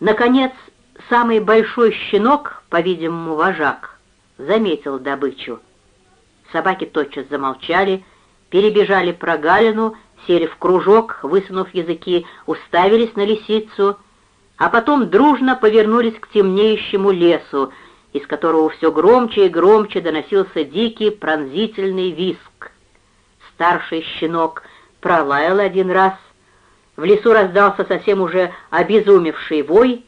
Наконец, самый большой щенок, по-видимому, вожак, заметил добычу. Собаки тотчас замолчали, перебежали прогалину, сели в кружок, высунув языки, уставились на лисицу, а потом дружно повернулись к темнеющему лесу, из которого все громче и громче доносился дикий пронзительный виск. Старший щенок пролаял один раз, в лесу раздался совсем уже обезумевший вой,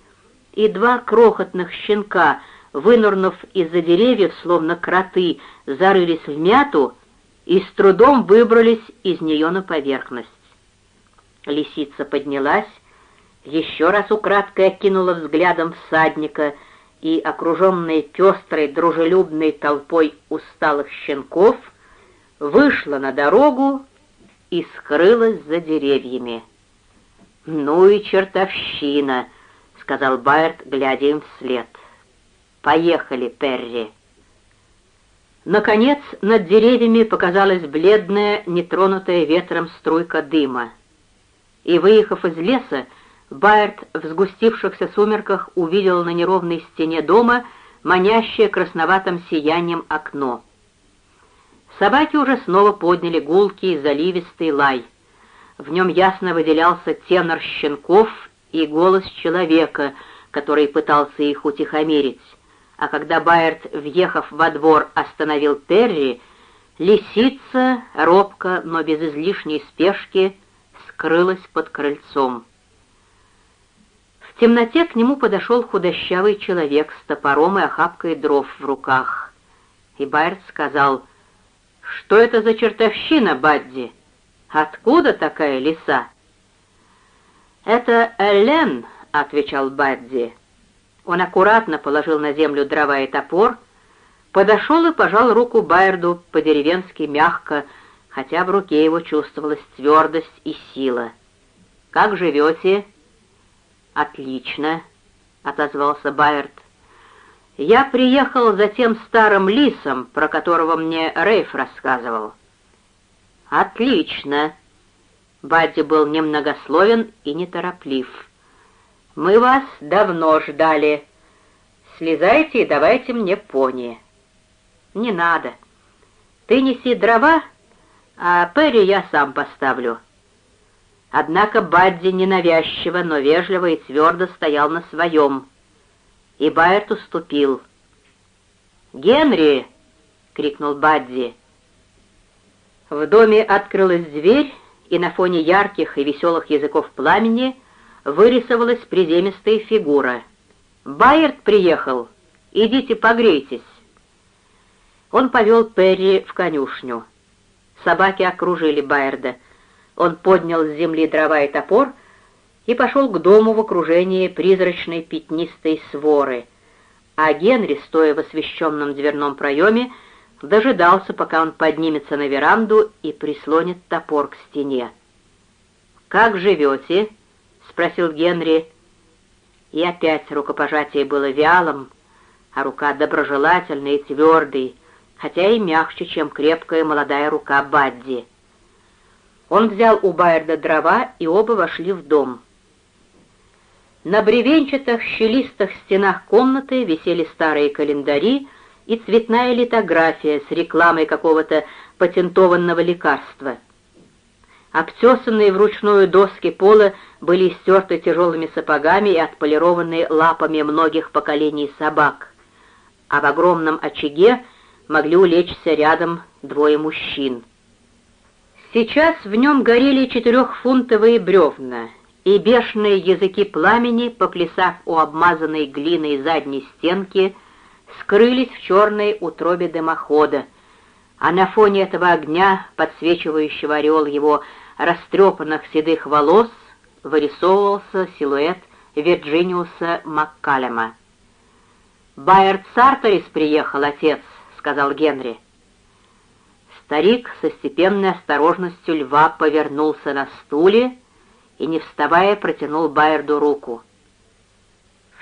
и два крохотных щенка, вынырнув из-за деревьев, словно кроты, зарылись в мяту и с трудом выбрались из нее на поверхность. Лисица поднялась, еще раз украдкой окинула взглядом всадника и, окруженной пестрой дружелюбной толпой усталых щенков, вышла на дорогу и скрылась за деревьями. «Ну и чертовщина!» — сказал Байерт, глядя им вслед. «Поехали, Перри!» Наконец, над деревьями показалась бледная, нетронутая ветром струйка дыма. И, выехав из леса, Байерт в сгустившихся сумерках увидел на неровной стене дома манящее красноватым сиянием окно. Собаки уже снова подняли гулкий заливистый лай. В нем ясно выделялся тенор щенков и голос человека, который пытался их утихомирить а когда Байерт, въехав во двор, остановил Терри, лисица, робко, но без излишней спешки, скрылась под крыльцом. В темноте к нему подошел худощавый человек с топором и охапкой дров в руках. И Байерт сказал, «Что это за чертовщина, Бадди? Откуда такая лиса?» «Это Элен», — отвечал Бадди. Он аккуратно положил на землю дрова и топор, подошел и пожал руку Байерду по-деревенски мягко, хотя в руке его чувствовалась твердость и сила. «Как живете?» «Отлично», — отозвался Байерд. «Я приехал за тем старым лисом, про которого мне Рейф рассказывал». «Отлично!» Бадди был немногословен и нетороплив. Мы вас давно ждали. Слезайте и давайте мне пони. Не надо. Ты неси дрова, а Перри я сам поставлю. Однако Бадди ненавязчиво, но вежливо и твердо стоял на своем. И Байерт уступил. «Генри!» — крикнул Бадди. В доме открылась дверь, и на фоне ярких и веселых языков пламени — вырисовалась приземистая фигура. «Байерт приехал! Идите погрейтесь!» Он повел Перри в конюшню. Собаки окружили Байерда. Он поднял с земли дрова и топор и пошел к дому в окружении призрачной пятнистой своры, а Генри, стоя в освещенном дверном проеме, дожидался, пока он поднимется на веранду и прислонит топор к стене. «Как живете?» — спросил Генри. И опять рукопожатие было вялым, а рука доброжелательной и твердой, хотя и мягче, чем крепкая молодая рука Бадди. Он взял у Байерда дрова, и оба вошли в дом. На бревенчатых щелистых стенах комнаты висели старые календари и цветная литография с рекламой какого-то патентованного лекарства — Обтесанные вручную доски пола были стерты тяжелыми сапогами и отполированы лапами многих поколений собак, а в огромном очаге могли улечься рядом двое мужчин. Сейчас в нем горели четырехфунтовые бревна, и бешеные языки пламени, поплясав у обмазанной глиной задней стенки, скрылись в черной утробе дымохода, а на фоне этого огня, подсвечивающего орел его растрепанных седых волос, вырисовывался силуэт Вирджиниуса Маккалема. «Байерд Сарторис приехал, отец», — сказал Генри. Старик со степенной осторожностью льва повернулся на стуле и, не вставая, протянул Байерду руку.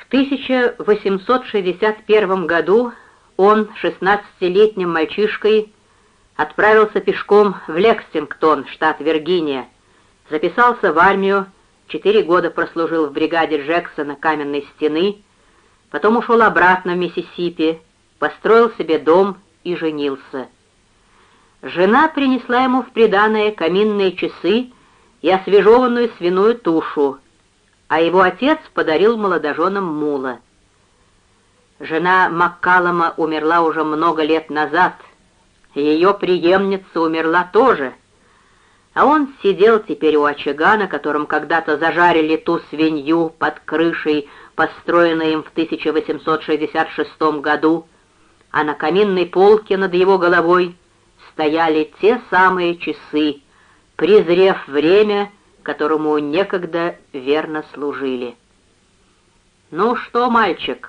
В 1861 году он, шестнадцатилетним мальчишкой, отправился пешком в Лексингтон, штат Виргиния, записался в армию четыре года прослужил в бригаде Джексона каменной стены, потом ушел обратно в Миссисипи, построил себе дом и женился. Жена принесла ему в приданое каминные часы и освежеванную свиную тушу, а его отец подарил молодоженам мула. Жена Маккалома умерла уже много лет назад, ее преемница умерла тоже, а он сидел теперь у очага, на котором когда-то зажарили ту свинью под крышей, построенной им в 1866 году, а на каминной полке над его головой стояли те самые часы, презрев время, которому некогда верно служили. «Ну что, мальчик,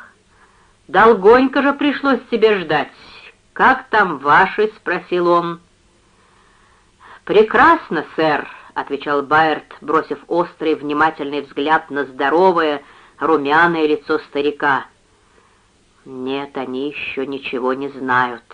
долгонько же пришлось тебе ждать. Как там ваши?» — спросил он. «Прекрасно, сэр», — отвечал Байерт, бросив острый, внимательный взгляд на здоровое, румяное лицо старика. «Нет, они еще ничего не знают».